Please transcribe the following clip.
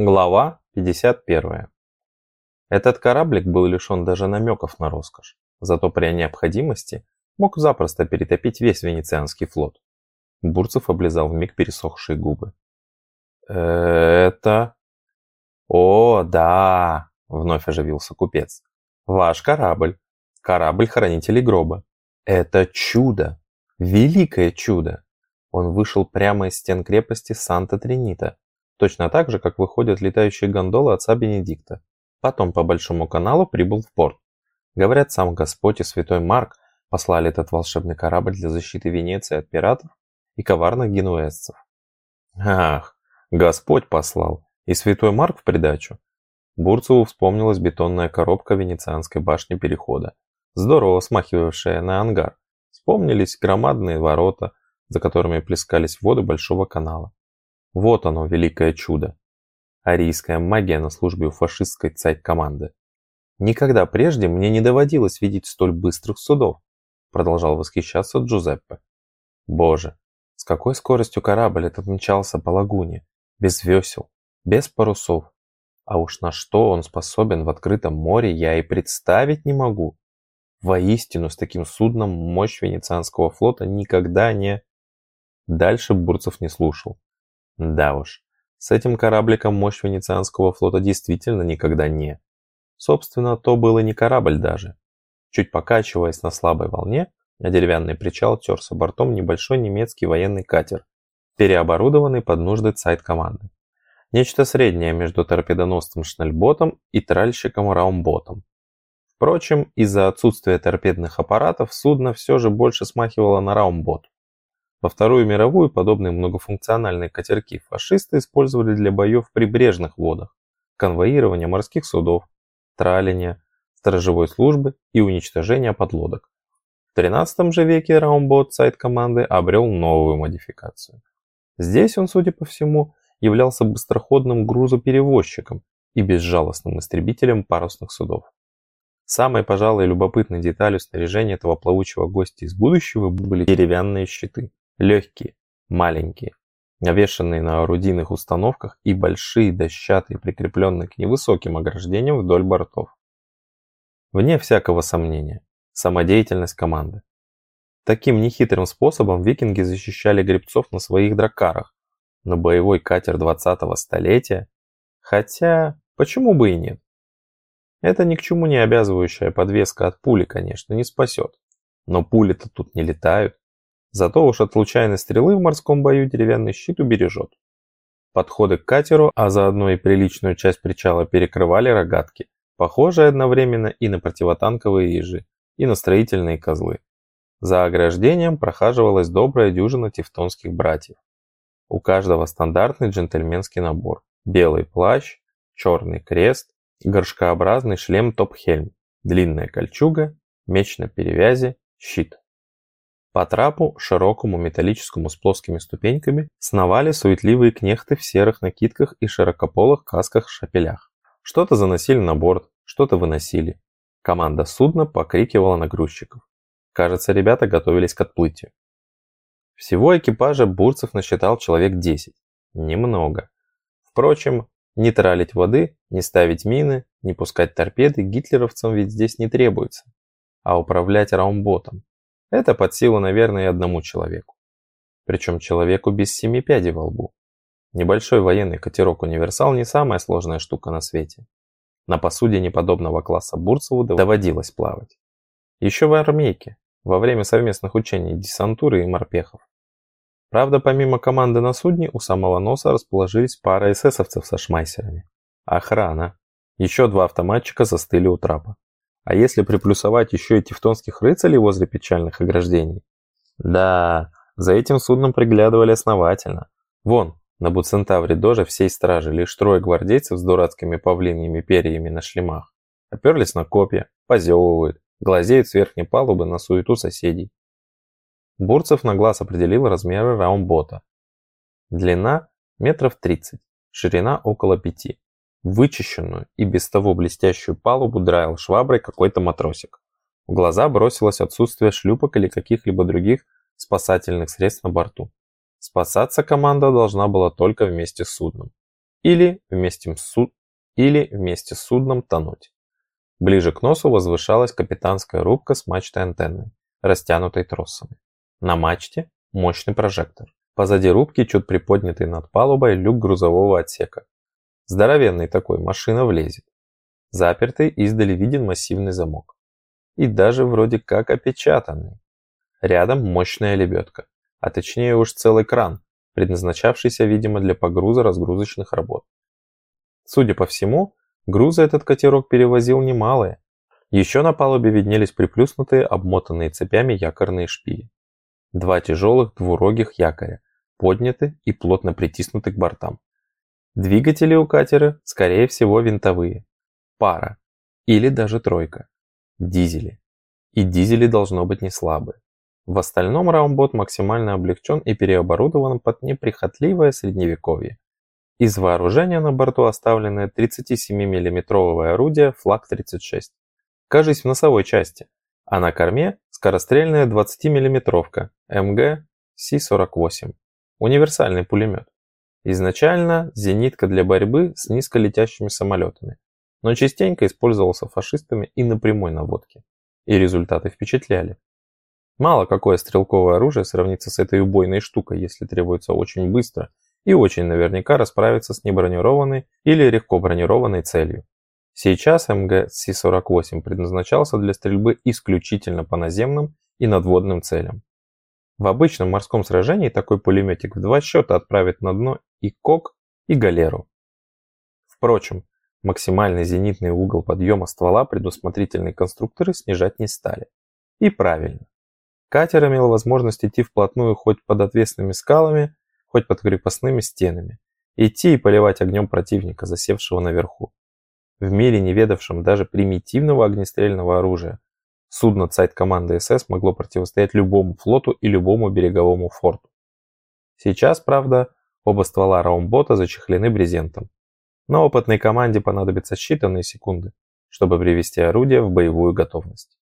Глава 51. Этот кораблик был лишен даже намеков на роскошь, зато при необходимости мог запросто перетопить весь венецианский флот. Бурцев облизал вмиг пересохшие губы. «Это...» «О, да!» — вновь оживился купец. «Ваш корабль. Корабль хранителей гроба. Это чудо! Великое чудо!» Он вышел прямо из стен крепости Санта-Тринита, точно так же, как выходят летающие гондолы отца Бенедикта. Потом по Большому каналу прибыл в порт. Говорят, сам Господь и Святой Марк послали этот волшебный корабль для защиты Венеции от пиратов и коварных генуэзцев. Ах, Господь послал, и Святой Марк в придачу. Бурцеву вспомнилась бетонная коробка венецианской башни Перехода, здорово смахивавшая на ангар. Вспомнились громадные ворота, за которыми плескались воды Большого канала. Вот оно, великое чудо. Арийская магия на службе у фашистской цайт-команды. Никогда прежде мне не доводилось видеть столь быстрых судов, продолжал восхищаться Джузеппе. Боже, с какой скоростью корабль этот мчался по лагуне, без весел, без парусов. А уж на что он способен в открытом море, я и представить не могу. Воистину, с таким судном мощь венецианского флота никогда не... Дальше Бурцев не слушал. Да уж, с этим корабликом мощь венецианского флота действительно никогда не. Собственно, то был и не корабль даже. Чуть покачиваясь на слабой волне, на деревянный причал терся бортом небольшой немецкий военный катер, переоборудованный под нужды сайт-команды. Нечто среднее между торпедоносцем Шнельботом и тральщиком Раумботом. Впрочем, из-за отсутствия торпедных аппаратов судно все же больше смахивало на Раумбот. Во Вторую мировую подобные многофункциональные катерки фашисты использовали для боев в прибрежных водах, конвоирования морских судов, траления, сторожевой службы и уничтожения подлодок. В 13 же веке Раумбот сайт команды обрел новую модификацию. Здесь он, судя по всему, являлся быстроходным грузоперевозчиком и безжалостным истребителем парусных судов. Самой, пожалуй, любопытной деталью снаряжения этого плавучего гостя из будущего были деревянные щиты. Легкие, маленькие, навешанные на орудийных установках и большие дощатые, прикрепленные к невысоким ограждениям вдоль бортов. Вне всякого сомнения, самодеятельность команды. Таким нехитрым способом викинги защищали гребцов на своих дракарах, на боевой катер 20-го столетия, хотя почему бы и нет. Это ни к чему не обязывающая подвеска от пули, конечно, не спасет. Но пули-то тут не летают. Зато уж от случайной стрелы в морском бою деревянный щит убережет. Подходы к катеру, а заодно и приличную часть причала перекрывали рогатки, похожие одновременно и на противотанковые ежи, и на строительные козлы. За ограждением прохаживалась добрая дюжина тевтонских братьев. У каждого стандартный джентльменский набор. Белый плащ, черный крест, горшкообразный шлем топ-хельм, длинная кольчуга, меч на перевязи, щит. По трапу, широкому металлическому с плоскими ступеньками, сновали суетливые кнехты в серых накидках и широкополых касках-шапелях. Что-то заносили на борт, что-то выносили. Команда судна покрикивала на грузчиков. Кажется, ребята готовились к отплытию. Всего экипажа Бурцев насчитал человек 10. Немного. Впрочем, не тралить воды, не ставить мины, не пускать торпеды гитлеровцам ведь здесь не требуется. А управлять раумботом это под силу, наверное, одному человеку. Причем человеку без семи пядей во лбу. Небольшой военный катерок «Универсал» не самая сложная штука на свете. На посудине подобного класса Бурцеву доводилось плавать. Еще в армейке, во время совместных учений десантуры и морпехов. Правда, помимо команды на судне, у самого носа расположились пара эсэсовцев со шмайсерами. Охрана. Еще два автоматчика застыли у трапа. А если приплюсовать еще и тевтонских рыцарей возле печальных ограждений? Да, за этим судном приглядывали основательно. Вон, на Буцентавре Дожа всей стражи лишь трое гвардейцев с дурацкими павлиньими перьями на шлемах. Оперлись на копья, позевывают, глазеют с верхней палубы на суету соседей. Бурцев на глаз определил размеры раумбота. Длина метров 30, ширина около 5. Вычищенную и без того блестящую палубу драил шваброй какой-то матросик. В глаза бросилось отсутствие шлюпок или каких-либо других спасательных средств на борту. Спасаться команда должна была только вместе с судном. или вместе с, суд... или вместе с судном тонуть. Ближе к носу возвышалась капитанская рубка с мачтой антенной, растянутой тросами. На мачте мощный прожектор. Позади рубки чуть приподнятый над палубой люк грузового отсека. Здоровенный такой, машина влезет. Запертый издали виден массивный замок. И даже вроде как опечатанный. Рядом мощная лебедка, а точнее уж целый кран, предназначавшийся, видимо, для погруза разгрузочных работ. Судя по всему, грузы этот катерок перевозил немалые. Еще на палубе виднелись приплюснутые, обмотанные цепями якорные шпили. Два тяжелых двурогих якоря, подняты и плотно притиснуты к бортам. Двигатели у катера, скорее всего, винтовые. Пара. Или даже тройка. Дизели. И дизели должно быть не слабые. В остальном Раумбот максимально облегчен и переоборудован под неприхотливое средневековье. Из вооружения на борту оставлены 37 миллиметровое орудие Флаг-36, кажись в носовой части, а на корме скорострельная 20 миллиметровка МГ С-48, универсальный пулемет. Изначально зенитка для борьбы с низколетящими самолетами, но частенько использовался фашистами и на прямой наводке, и результаты впечатляли. Мало какое стрелковое оружие сравнится с этой убойной штукой, если требуется очень быстро и очень наверняка расправиться с небронированной или легко бронированной целью. Сейчас МГ С-48 предназначался для стрельбы исключительно по наземным и надводным целям. В обычном морском сражении такой пулеметик в два счета отправит на дно и кок, и галеру. Впрочем, максимальный зенитный угол подъема ствола предусмотрительные конструкторы снижать не стали. И правильно. Катер имел возможность идти вплотную хоть под отвесными скалами, хоть под крепостными стенами, идти и поливать огнем противника, засевшего наверху. В мире, не ведавшем даже примитивного огнестрельного оружия, судно цайт команды СС могло противостоять любому флоту и любому береговому форту. Сейчас, правда, оба ствола раумбота зачехлены брезентом, но опытной команде понадобятся считанные секунды, чтобы привести орудие в боевую готовность.